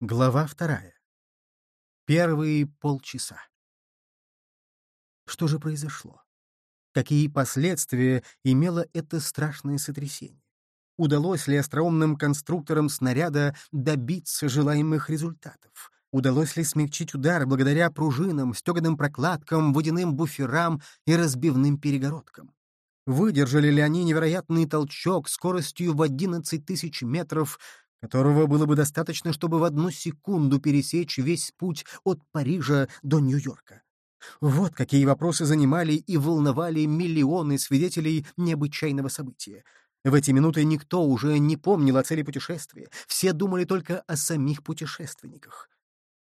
Глава вторая. Первые полчаса. Что же произошло? Какие последствия имело это страшное сотрясение? Удалось ли остроумным конструкторам снаряда добиться желаемых результатов? Удалось ли смягчить удар благодаря пружинам, стеганым прокладкам, водяным буферам и разбивным перегородкам? Выдержали ли они невероятный толчок скоростью в 11 тысяч метров которого было бы достаточно, чтобы в одну секунду пересечь весь путь от Парижа до Нью-Йорка. Вот какие вопросы занимали и волновали миллионы свидетелей необычайного события. В эти минуты никто уже не помнил о цели путешествия, все думали только о самих путешественниках.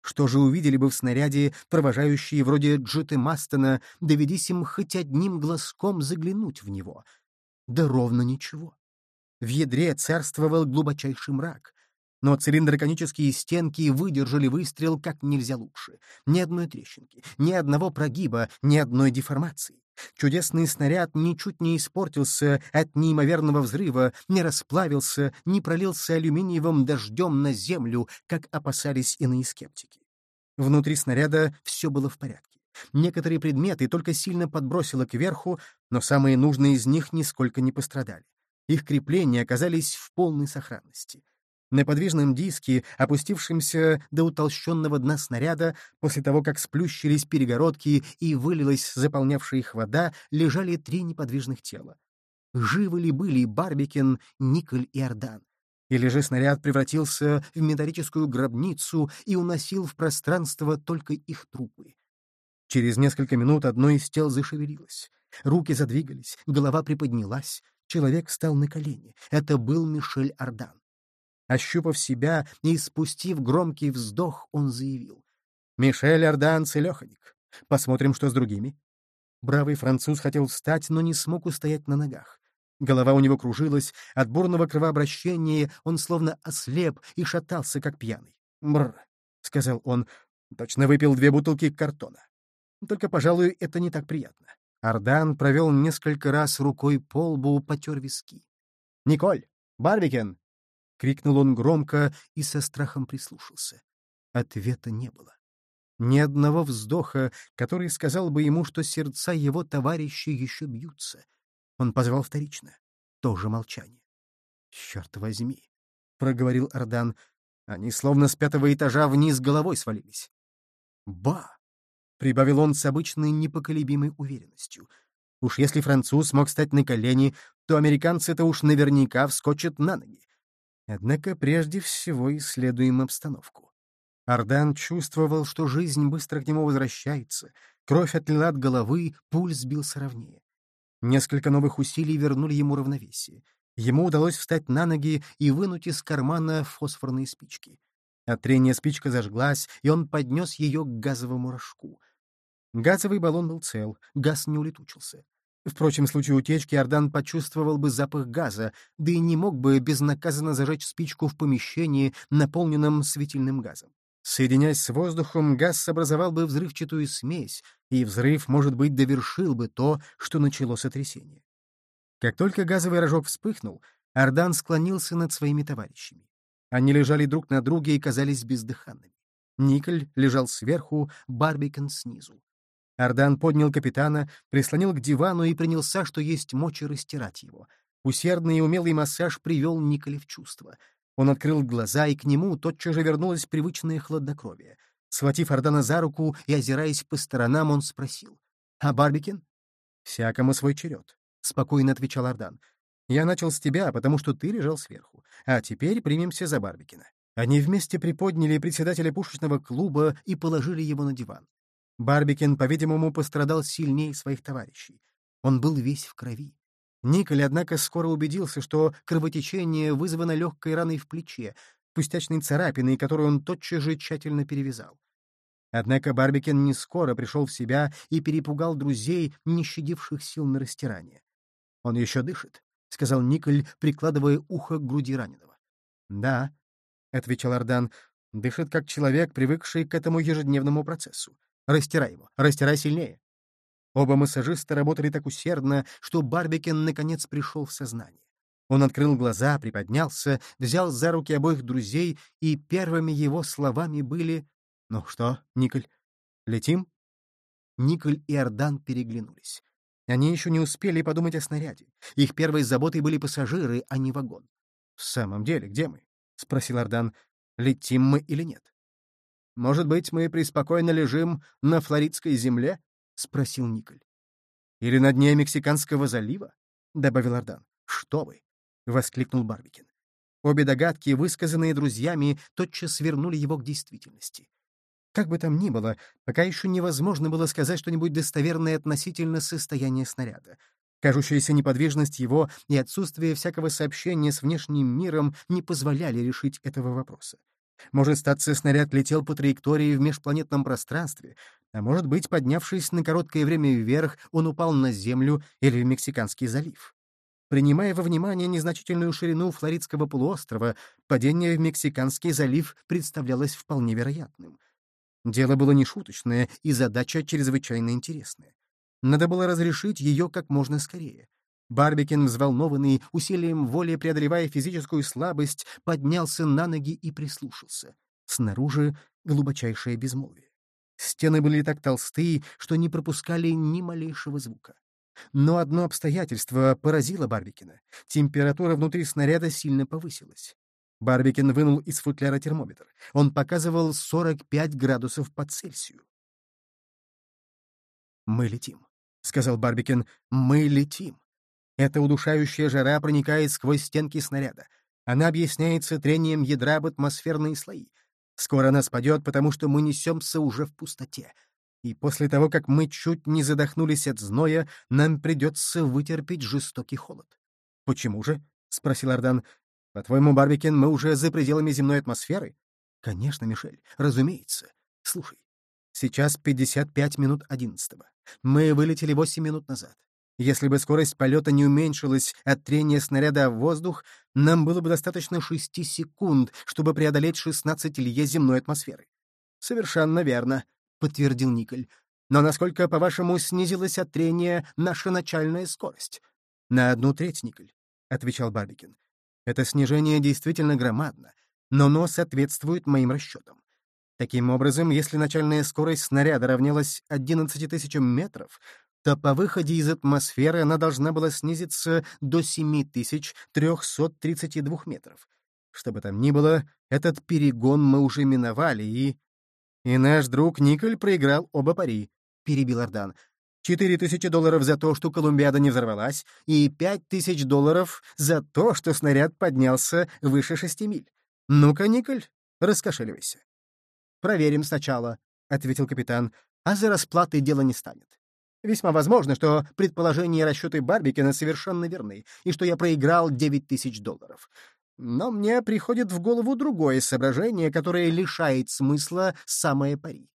Что же увидели бы в снаряде, провожающие вроде Джиты Мастона, доведись им хоть одним глазком заглянуть в него? Да ровно ничего. В ядре царствовал глубочайший мрак. Но цилиндроконические стенки выдержали выстрел как нельзя лучше. Ни одной трещинки, ни одного прогиба, ни одной деформации. Чудесный снаряд ничуть не испортился от неимоверного взрыва, не расплавился, не пролился алюминиевым дождем на землю, как опасались иные скептики. Внутри снаряда все было в порядке. Некоторые предметы только сильно подбросило кверху, но самые нужные из них нисколько не пострадали. Их крепления оказались в полной сохранности. На подвижном диске, опустившемся до утолщенного дна снаряда, после того, как сплющились перегородки и вылилась заполнявшая их вода, лежали три неподвижных тела. Живы ли были Барбикен, Николь и Ордан? Или же снаряд превратился в металлическую гробницу и уносил в пространство только их трупы? Через несколько минут одно из тел зашевелилось. Руки задвигались, голова приподнялась. Человек встал на колени. Это был Мишель Ардан. Ощупав себя и спустив громкий вздох, он заявил. «Мишель Ардан целеханик. Посмотрим, что с другими». Бравый француз хотел встать, но не смог устоять на ногах. Голова у него кружилась, от бурного кровообращения он словно ослеп и шатался, как пьяный. «Бррр», — сказал он, — точно выпил две бутылки картона. Только, пожалуй, это не так приятно. Ардан провел несколько раз рукой по лбу, потер виски. «Николь! Барбикен!» — крикнул он громко и со страхом прислушался. Ответа не было. Ни одного вздоха, который сказал бы ему, что сердца его товарищей еще бьются. Он позвал вторично. Тоже молчание. «Черт возьми!» — проговорил Ардан. Они словно с пятого этажа вниз головой свалились. «Ба!» Прибавил он с обычной непоколебимой уверенностью. Уж если француз смог стать на колени, то американцы-то уж наверняка вскочат на ноги. Однако прежде всего исследуем обстановку. Ардан чувствовал, что жизнь быстро к нему возвращается, кровь отлила от головы, пульс сбился ровнее. Несколько новых усилий вернули ему равновесие. Ему удалось встать на ноги и вынуть из кармана фосфорные спички. От трения спичка зажглась, и он поднес ее к газовому рожку — Газовый баллон был цел, газ не улетучился. Впрочем, в случае утечки Ордан почувствовал бы запах газа, да и не мог бы безнаказанно зажечь спичку в помещении, наполненном светильным газом. Соединяясь с воздухом, газ образовал бы взрывчатую смесь, и взрыв, может быть, довершил бы то, что начало сотрясение. Как только газовый рожок вспыхнул, Ардан склонился над своими товарищами. Они лежали друг на друге и казались бездыханными. Николь лежал сверху, Барбикен снизу. Ардан поднял капитана, прислонил к дивану и принялся, что есть мочи, растирать его. Усердный и умелый массаж привел Николя в чувство. Он открыл глаза, и к нему тотчас же вернулось привычное хладнокровие. Схватив Ардана за руку и озираясь по сторонам, он спросил. «А Барбикин?» «Всякому свой черед», — спокойно отвечал Ардан. «Я начал с тебя, потому что ты лежал сверху. А теперь примемся за Барбикина». Они вместе приподняли председателя пушечного клуба и положили его на диван. Барбикен, по-видимому, пострадал сильнее своих товарищей. Он был весь в крови. Николь, однако, скоро убедился, что кровотечение вызвано легкой раной в плече, пустячной царапиной, которую он тотчас же тщательно перевязал. Однако Барбикен не скоро пришел в себя и перепугал друзей, не щадивших сил на растирание. «Он еще дышит», — сказал Николь, прикладывая ухо к груди раненого. «Да», — отвечал Ардан, — «дышит как человек, привыкший к этому ежедневному процессу. Растирай его, растирай сильнее. Оба массажиста работали так усердно, что Барбикен наконец пришел в сознание. Он открыл глаза, приподнялся, взял за руки обоих друзей, и первыми его словами были «Ну что, Николь, летим?» Николь и Ардан переглянулись. Они еще не успели подумать о снаряде. Их первой заботой были пассажиры, а не вагон. «В самом деле, где мы?» — спросил Ардан. «Летим мы или нет?» «Может быть, мы преспокойно лежим на флоридской земле?» — спросил Николь. «Или на дне Мексиканского залива?» — добавил Ордан. «Что вы! — воскликнул Барбикин. Обе догадки, высказанные друзьями, тотчас вернули его к действительности. Как бы там ни было, пока еще невозможно было сказать что-нибудь достоверное относительно состояния снаряда. Кажущаяся неподвижность его и отсутствие всякого сообщения с внешним миром не позволяли решить этого вопроса. Может, статься снаряд летел по траектории в межпланетном пространстве, а может быть, поднявшись на короткое время вверх, он упал на Землю или в Мексиканский залив. Принимая во внимание незначительную ширину Флоридского полуострова, падение в Мексиканский залив представлялось вполне вероятным. Дело было нешуточное, и задача чрезвычайно интересная. Надо было разрешить ее как можно скорее. Барбикин, взволнованный, усилием воли преодолевая физическую слабость, поднялся на ноги и прислушался. Снаружи — глубочайшее безмолвие. Стены были так толстые, что не пропускали ни малейшего звука. Но одно обстоятельство поразило Барбикина. Температура внутри снаряда сильно повысилась. Барбикин вынул из футляра термометр. Он показывал 45 градусов по Цельсию. «Мы летим», — сказал Барбикин. «Мы летим». Эта удушающая жара проникает сквозь стенки снаряда. Она объясняется трением ядра об атмосферные слои. Скоро она спадет, потому что мы несемся уже в пустоте и после того, как мы чуть не задохнулись от зноя, нам придется вытерпеть жестокий холод. — Почему же? — спросил Ардан. — По-твоему, Барбикен, мы уже за пределами земной атмосферы? — Конечно, Мишель, разумеется. Слушай, сейчас 55 минут одиннадцатого. Мы вылетели 8 минут назад. Если бы скорость полета не уменьшилась от трения снаряда в воздух, нам было бы достаточно 6 секунд, чтобы преодолеть 16 лье земной атмосферы. Совершенно верно, подтвердил Николь. «Но насколько, по-вашему, снизилась от трения наша начальная скорость?» «На одну треть, Николь», — отвечал Барбикин. «Это снижение действительно громадно, но оно соответствует моим расчетам. Таким образом, если начальная скорость снаряда равнялась 11 тысячам метров, то по выходе из атмосферы она должна была снизиться до 7332 метров. Что бы там ни было, этот перегон мы уже миновали, и «И наш друг Николь проиграл оба пари», — перебил Ардан. «Четыре тысячи долларов за то, что Колумбиада не взорвалась, и пять тысяч долларов за то, что снаряд поднялся выше шести миль. Ну-ка, Николь, раскошеливайся». «Проверим сначала», — ответил капитан, «а за расплаты дело не станет. Весьма возможно, что предположения и расчеты Барбикина совершенно верны, и что я проиграл девять тысяч долларов. Но мне приходит в голову другое соображение, которое лишает смысла самое пари.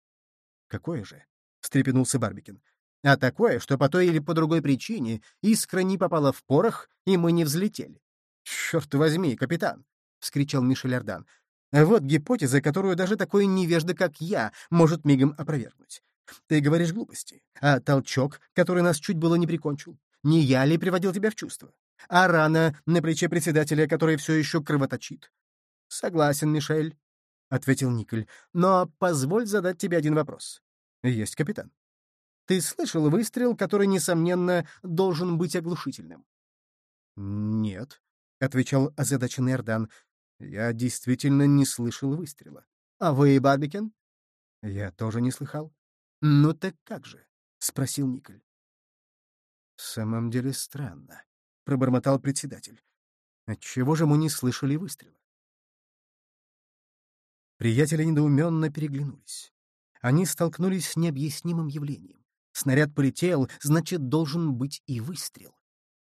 «Какое же?» — встрепенулся Барбикин. «А такое, что по той или по другой причине искра не попала в порох, и мы не взлетели». «Черт возьми, капитан!» — вскричал Мишель Ардан. «Вот гипотеза, которую даже такой невежда, как я, может мигом опровергнуть. Ты говоришь глупости. А толчок, который нас чуть было не прикончил, не я ли приводил тебя в чувство? а рана на плече председателя, который все еще кровоточит. — Согласен, Мишель, — ответил Николь, — но позволь задать тебе один вопрос. — Есть, капитан. Ты слышал выстрел, который, несомненно, должен быть оглушительным? — Нет, — отвечал озадаченный Эрдан. — Я действительно не слышал выстрела. — А вы, Барбикен? — Я тоже не слыхал. — Ну так как же? — спросил Николь. — В самом деле странно пробормотал председатель. Отчего же мы не слышали выстрела? Приятели недоуменно переглянулись. Они столкнулись с необъяснимым явлением. Снаряд полетел, значит, должен быть и выстрел.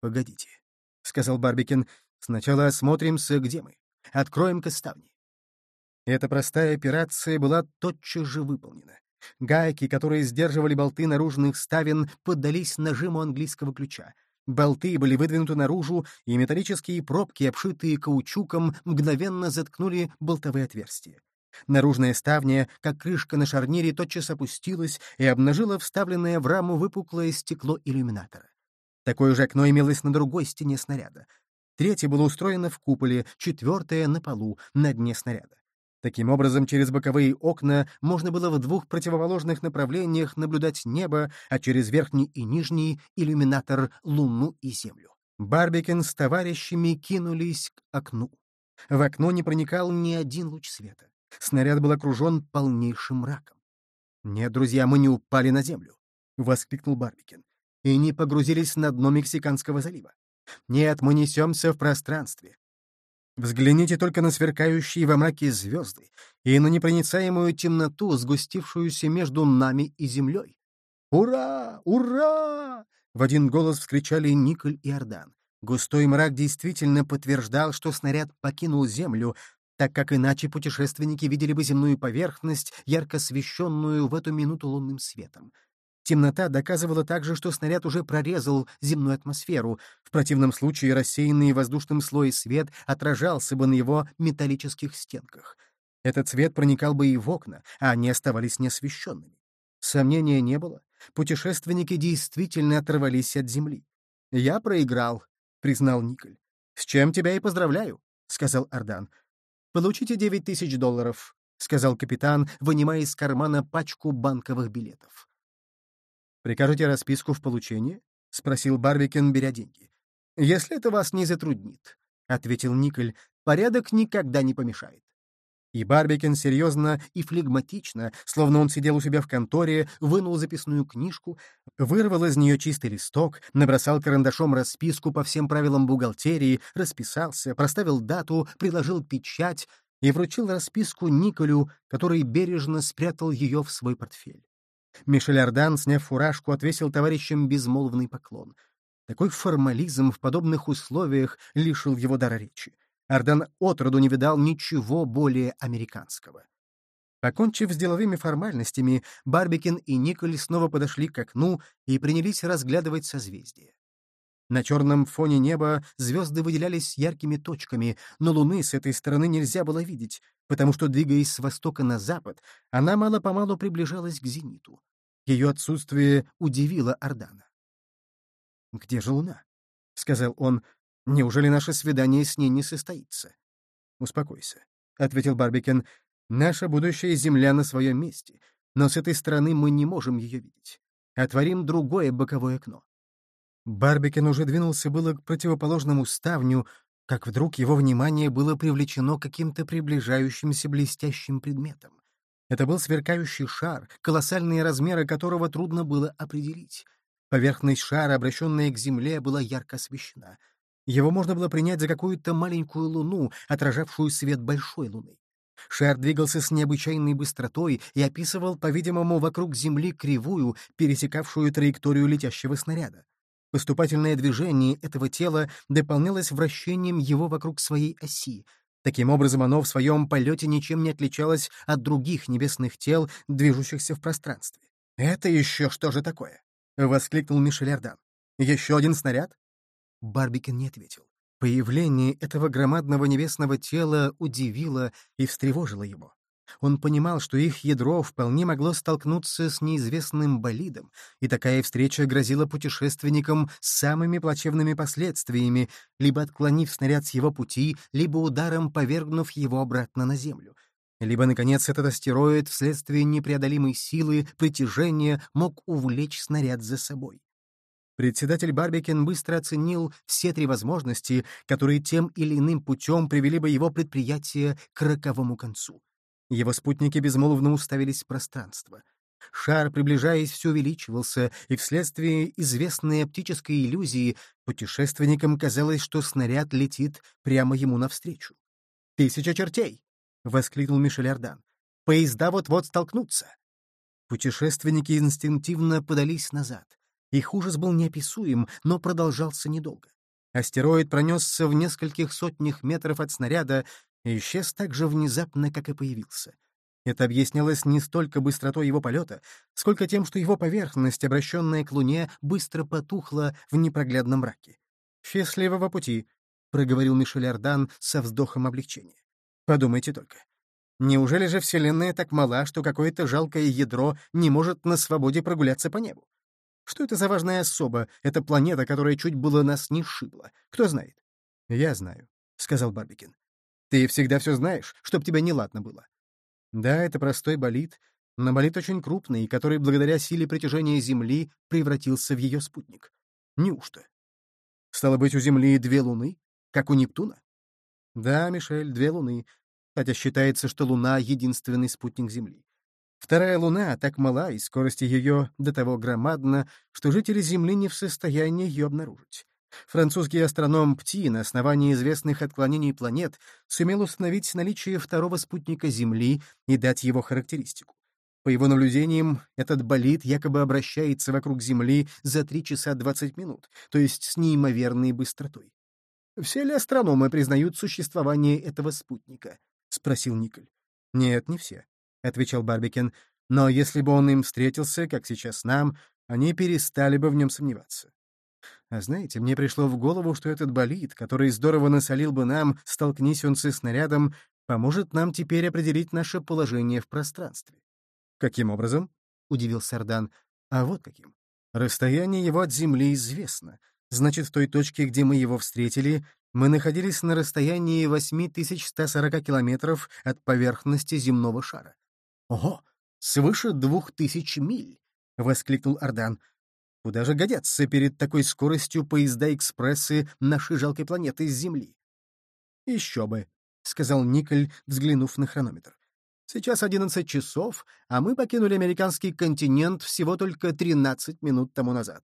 «Погодите», — сказал Барбикин, — «сначала осмотримся, где мы. Откроем-ка ставни». Эта простая операция была тотчас же выполнена. Гайки, которые сдерживали болты наружных ставен, поддались нажиму английского ключа. Болты были выдвинуты наружу, и металлические пробки, обшитые каучуком, мгновенно заткнули болтовые отверстия. Наружная ставня, как крышка на шарнире, тотчас опустилась и обнажила вставленное в раму выпуклое стекло иллюминатора. Такое же окно имелось на другой стене снаряда. третье было устроено в куполе, четвертое — на полу, на дне снаряда. Таким образом, через боковые окна можно было в двух противоположных направлениях наблюдать небо, а через верхний и нижний — иллюминатор — Луну и Землю. Барбикен с товарищами кинулись к окну. В окно не проникал ни один луч света. Снаряд был окружен полнейшим мраком. «Нет, друзья, мы не упали на землю», — воскликнул Барбикен, «и не погрузились на дно Мексиканского залива. Нет, мы несемся в пространстве. Взгляните только на сверкающие во мраке звезды и на непроницаемую темноту, сгустившуюся между нами и землей. «Ура! Ура!» — в один голос вскричали Николь и Ордан. Густой мрак действительно подтверждал, что снаряд покинул Землю, так как иначе путешественники видели бы земную поверхность, ярко освещенную в эту минуту лунным светом. Темнота доказывала также, что снаряд уже прорезал земную атмосферу. В противном случае рассеянный воздушным слой свет отражался бы на его металлических стенках. Этот свет проникал бы и в окна, а они оставались неосвещенными. Сомнения не было. Путешественники действительно оторвались от земли. «Я проиграл», — признал Николь. «С чем тебя и поздравляю», — сказал Ардан. «Получите девять тысяч долларов», — сказал капитан, вынимая из кармана пачку банковых билетов. «Прикажете расписку в получении?» — спросил Барбикен, беря деньги. «Если это вас не затруднит», — ответил Николь, — «порядок никогда не помешает». И Барбикен серьезно и флегматично, словно он сидел у себя в конторе, вынул записную книжку, вырвал из нее чистый листок, набросал карандашом расписку по всем правилам бухгалтерии, расписался, проставил дату, приложил печать и вручил расписку Николю, который бережно спрятал ее в свой портфель. Мишель Ардан, сняв фуражку, отвесил товарищам безмолвный поклон. Такой формализм в подобных условиях лишил его дара речи. Ардан отроду не видал ничего более американского. Покончив с деловыми формальностями, Барбикин и Николь снова подошли к окну и принялись разглядывать созвездия. На черном фоне неба звезды выделялись яркими точками, но луны с этой стороны нельзя было видеть, потому что, двигаясь с востока на запад, она мало-помалу приближалась к зениту. Ее отсутствие удивило Ордана. «Где же луна?» — сказал он. «Неужели наше свидание с ней не состоится?» «Успокойся», — ответил Барбикен. «Наша будущая Земля на своем месте, но с этой стороны мы не можем ее видеть. Отворим другое боковое окно». Барбикен уже двинулся было к противоположному ставню, как вдруг его внимание было привлечено каким-то приближающимся блестящим предметом. Это был сверкающий шар, колоссальные размеры которого трудно было определить. Поверхность шара, обращенная к Земле, была ярко освещена. Его можно было принять за какую-то маленькую луну, отражавшую свет большой луны. Шар двигался с необычайной быстротой и описывал, по-видимому, вокруг Земли кривую, пересекавшую траекторию летящего снаряда. Поступательное движение этого тела дополнялось вращением его вокруг своей оси, Таким образом, оно в своем полете ничем не отличалось от других небесных тел, движущихся в пространстве. «Это еще что же такое?» — воскликнул Мишель Ардан. «Еще один снаряд?» Барбикен не ответил. Появление этого громадного небесного тела удивило и встревожило его. Он понимал, что их ядро вполне могло столкнуться с неизвестным болидом, и такая встреча грозила путешественникам самыми плачевными последствиями, либо отклонив снаряд с его пути, либо ударом повергнув его обратно на Землю. Либо, наконец, этот астероид вследствие непреодолимой силы притяжения мог увлечь снаряд за собой. Председатель Барбикен быстро оценил все три возможности, которые тем или иным путем привели бы его предприятие к роковому концу. Его спутники безмолвно уставились в пространство. Шар, приближаясь, все увеличивался, и вследствие известной оптической иллюзии путешественникам казалось, что снаряд летит прямо ему навстречу. «Тысяча чертей!» — воскликнул Мишель Ардан. «Поезда вот-вот столкнутся!» Путешественники инстинктивно подались назад. Их ужас был неописуем, но продолжался недолго. Астероид пронесся в нескольких сотнях метров от снаряда и исчез так же внезапно, как и появился. Это объяснялось не столько быстротой его полета, сколько тем, что его поверхность, обращенная к Луне, быстро потухла в непроглядном мраке. «Счастливого пути», — проговорил Мишель Ардан со вздохом облегчения. «Подумайте только. Неужели же Вселенная так мала, что какое-то жалкое ядро не может на свободе прогуляться по небу? Что это за важная особа, эта планета, которая чуть было нас не сшибла? Кто знает? «Я знаю», — сказал Барбикин. «Ты всегда все знаешь, чтоб тебя неладно было». «Да, это простой болид, но болид очень крупный, который благодаря силе притяжения Земли превратился в ее спутник. Неужто? Стало быть, у Земли две луны, как у Нептуна? Да, Мишель, две луны, хотя считается, что Луна — единственный спутник Земли. Вторая Луна так мала, и скорость ее до того громадна, что жители Земли не в состоянии ее обнаружить. Французский астроном Пти на основании известных отклонений планет сумел установить наличие второго спутника Земли и дать его характеристику. По его наблюдениям, этот болид якобы обращается вокруг Земли за 3 часа 20 минут, то есть с неимоверной быстротой. «Все ли астрономы признают существование этого спутника?» — спросил Николь. «Нет, не все», — отвечал Барбикен. «Но если бы он им встретился, как сейчас нам, они перестали бы в нем сомневаться. А знаете, мне пришло в голову, что этот болид, который здорово насолил бы нам, столкнись он со снарядом, поможет нам теперь определить наше положение в пространстве. «Каким образом?» — удивился Ардан. «А вот каким. Расстояние его от Земли известно. Значит, в той точке, где мы его встретили, мы находились на расстоянии 8140 километров от поверхности земного шара. «Ого! Свыше двух тысяч миль!» — воскликнул Ардан. «Куда же годятся перед такой скоростью поезда-экспрессы нашей жалкой планеты с Земли?» «Еще бы», — сказал Николь, взглянув на хронометр. Сейчас одиннадцать часов, а мы покинули американский континент всего только тринадцать минут тому назад.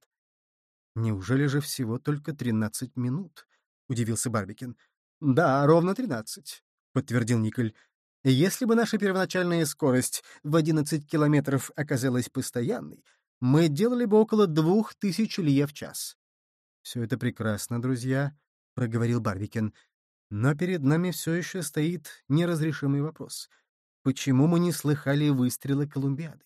Неужели же всего только тринадцать минут? — удивился Барбикин. Да, ровно тринадцать, — подтвердил Николь. Если бы наша первоначальная скорость в одиннадцать километров оказалась постоянной, мы делали бы около двух тысяч лье в час. — Все это прекрасно, друзья, — проговорил Барбикин. Но перед нами все еще стоит неразрешимый вопрос — почему мы не слыхали выстрела Колумбиады.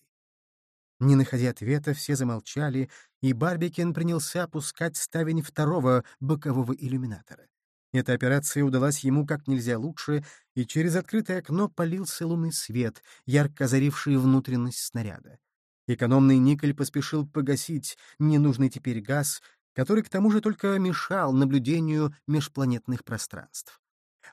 Не находя ответа, все замолчали, и Барбикен принялся опускать ставень второго бокового иллюминатора. Эта операция удалась ему как нельзя лучше, и через открытое окно полился лунный свет, ярко озаривший внутренность снаряда. Экономный никель поспешил погасить ненужный теперь газ, который к тому же только мешал наблюдению межпланетных пространств.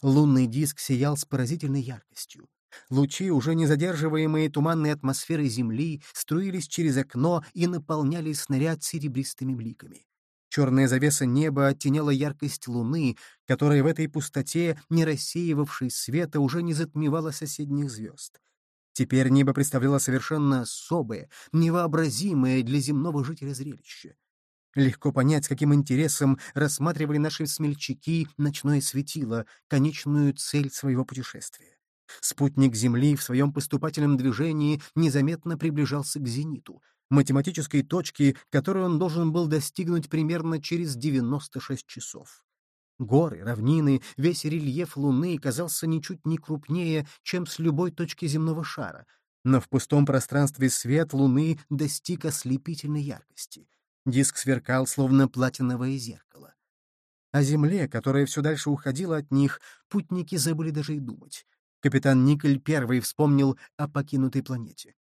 Лунный диск сиял с поразительной яркостью. Лучи, уже не задерживаемые туманной атмосферой Земли, струились через окно и наполняли снаряд серебристыми бликами. Черная завеса неба оттеняла яркость луны, которая в этой пустоте, не рассеивавшей света, уже не затмевала соседних звезд. Теперь небо представляло совершенно особое, невообразимое для земного жителя зрелище. Легко понять, с каким интересом рассматривали наши смельчаки ночное светило, конечную цель своего путешествия. Спутник Земли в своем поступательном движении незаметно приближался к зениту, математической точке, которую он должен был достигнуть примерно через 96 часов. Горы, равнины, весь рельеф Луны казался ничуть не крупнее, чем с любой точки земного шара, но в пустом пространстве свет Луны достиг ослепительной яркости. Диск сверкал, словно платиновое зеркало. О Земле, которая все дальше уходила от них, путники забыли даже и думать капитан Николь первый вспомнил о покинутой планете.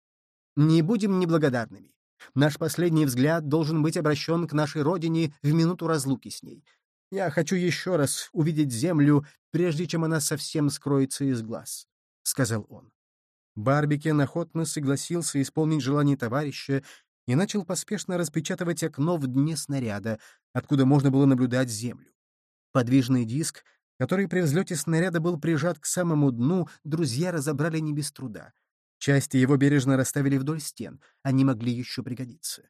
«Не будем неблагодарными. Наш последний взгляд должен быть обращен к нашей родине в минуту разлуки с ней. Я хочу еще раз увидеть Землю, прежде чем она совсем скроется из глаз», — сказал он. Барбикен охотно согласился исполнить желание товарища и начал поспешно распечатывать окно в дне снаряда, откуда можно было наблюдать Землю. Подвижный диск который при взлете снаряда был прижат к самому дну, друзья разобрали не без труда. Части его бережно расставили вдоль стен, они могли еще пригодиться.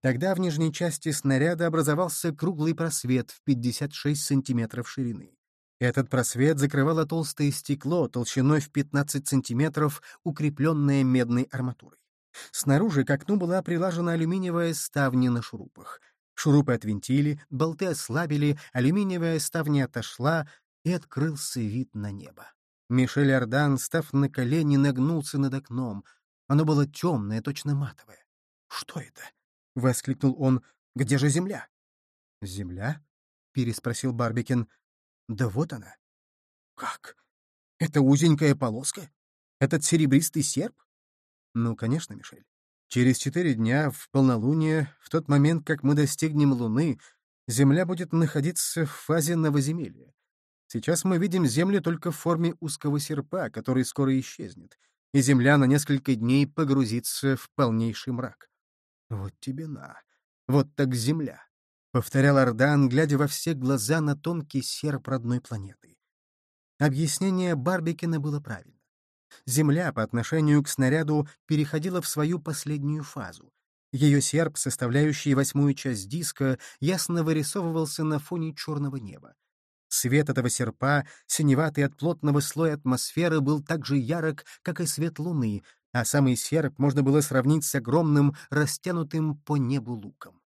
Тогда в нижней части снаряда образовался круглый просвет в 56 сантиметров ширины. Этот просвет закрывало толстое стекло толщиной в 15 сантиметров, укрепленное медной арматурой. Снаружи к окну была прилажена алюминиевая ставня на шурупах. Шурупы отвинтили, болты ослабили, алюминиевая ставня отошла, и открылся вид на небо. Мишель Ардан, став на колени, нагнулся над окном. Оно было темное, точно матовое. «Что это?» — воскликнул он. «Где же земля?» «Земля?» — переспросил Барбикин. «Да вот она». «Как? Это узенькая полоска? Этот серебристый серп?» «Ну, конечно, Мишель. Через четыре дня, в полнолуние, в тот момент, как мы достигнем Луны, Земля будет находиться в фазе новоземелья. Сейчас мы видим Землю только в форме узкого серпа, который скоро исчезнет, и Земля на несколько дней погрузится в полнейший мрак. Вот тебе на. Вот так Земля. — повторял Ардан, глядя во все глаза на тонкий серп родной планеты. Объяснение Барбикина было правильно. Земля по отношению к снаряду переходила в свою последнюю фазу. Ее серп, составляющий восьмую часть диска, ясно вырисовывался на фоне черного неба. Свет этого серпа, синеватый от плотного слоя атмосферы, был так же ярок, как и свет луны, а самый серп можно было сравнить с огромным, растянутым по небу луком.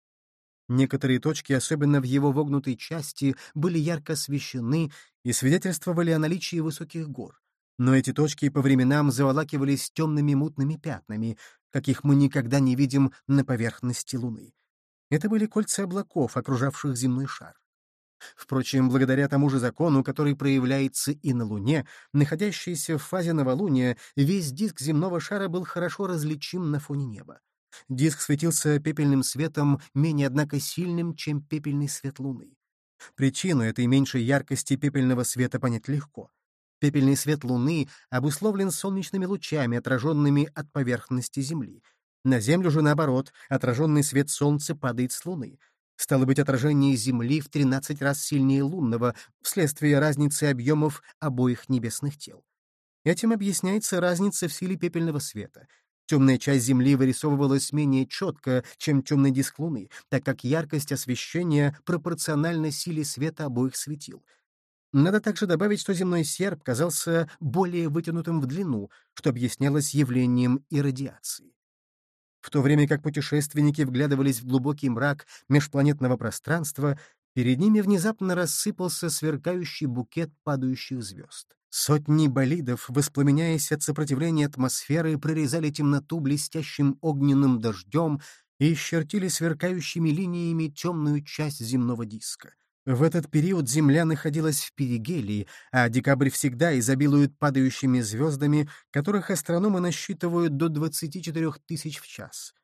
Некоторые точки, особенно в его вогнутой части, были ярко освещены и свидетельствовали о наличии высоких гор. Но эти точки по временам заволакивались темными мутными пятнами, каких мы никогда не видим на поверхности Луны. Это были кольца облаков, окружавших земной шар. Впрочем, благодаря тому же закону, который проявляется и на Луне, находящейся в фазе новолуния, весь диск земного шара был хорошо различим на фоне неба. Диск светился пепельным светом, менее, однако, сильным, чем пепельный свет Луны. Причину этой меньшей яркости пепельного света понять легко. Пепельный свет Луны обусловлен солнечными лучами, отраженными от поверхности Земли. На Землю же, наоборот, отраженный свет Солнца падает с Луны. Стало быть, отражение Земли в 13 раз сильнее лунного вследствие разницы объемов обоих небесных тел. Этим объясняется разница в силе пепельного света — Темная часть Земли вырисовывалась менее четко, чем темный диск Луны, так как яркость освещения пропорциональна силе света обоих светил. Надо также добавить, что земной серп казался более вытянутым в длину, что объяснялось явлением иррадиации. В то время как путешественники вглядывались в глубокий мрак межпланетного пространства, перед ними внезапно рассыпался сверкающий букет падающих звезд. Сотни болидов, воспламеняясь от сопротивления атмосферы, прорезали темноту блестящим огненным дождем и исчертили сверкающими линиями темную часть земного диска. В этот период Земля находилась в перигелии, а декабрь всегда изобилует падающими звездами, которых астрономы насчитывают до 24 тысяч в час.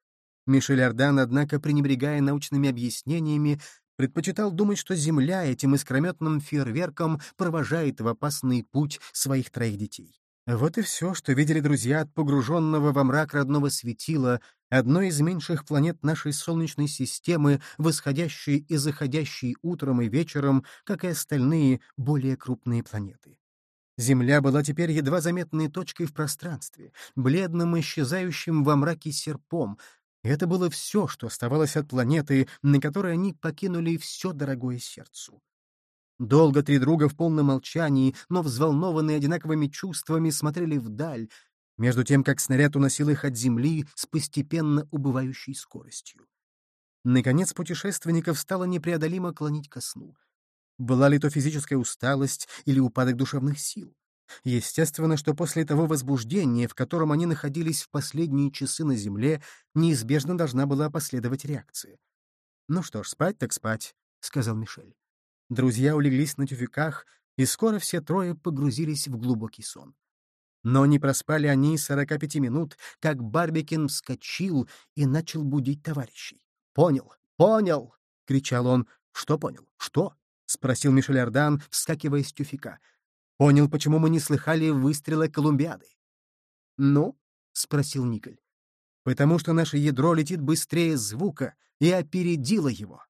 Мишель Ардан, однако, пренебрегая научными объяснениями, предпочитал думать, что Земля этим искрометным фейерверком провожает в опасный путь своих троих детей. Вот и все, что видели друзья от погруженного во мрак родного светила, одной из меньших планет нашей Солнечной системы, восходящей и заходящей утром и вечером, как и остальные более крупные планеты. Земля была теперь едва заметной точкой в пространстве, бледным исчезающим во мраке серпом, это было все, что оставалось от планеты, на которой они покинули все дорогое сердцу. Долго три друга в полном молчании, но взволнованные одинаковыми чувствами смотрели вдаль, между тем, как снаряд уносил их от земли с постепенно убывающей скоростью. Наконец путешественников стало непреодолимо клонить ко сну. Была ли то физическая усталость или упадок душевных сил? Естественно, что после того возбуждения, в котором они находились в последние часы на Земле, неизбежно должна была последовать реакция. «Ну что ж, спать так спать», — сказал Мишель. Друзья улеглись на тюфяках, и скоро все трое погрузились в глубокий сон. Но не проспали они сорока пяти минут, как Барбикин вскочил и начал будить товарищей. «Понял, понял!» — кричал он. «Что понял? Что?» — спросил Мишель Ардан, вскакивая с тюфяка. Понял, почему мы не слыхали выстрела Колумбиады. «Ну?» — спросил Николь. «Потому что наше ядро летит быстрее звука и опередило его».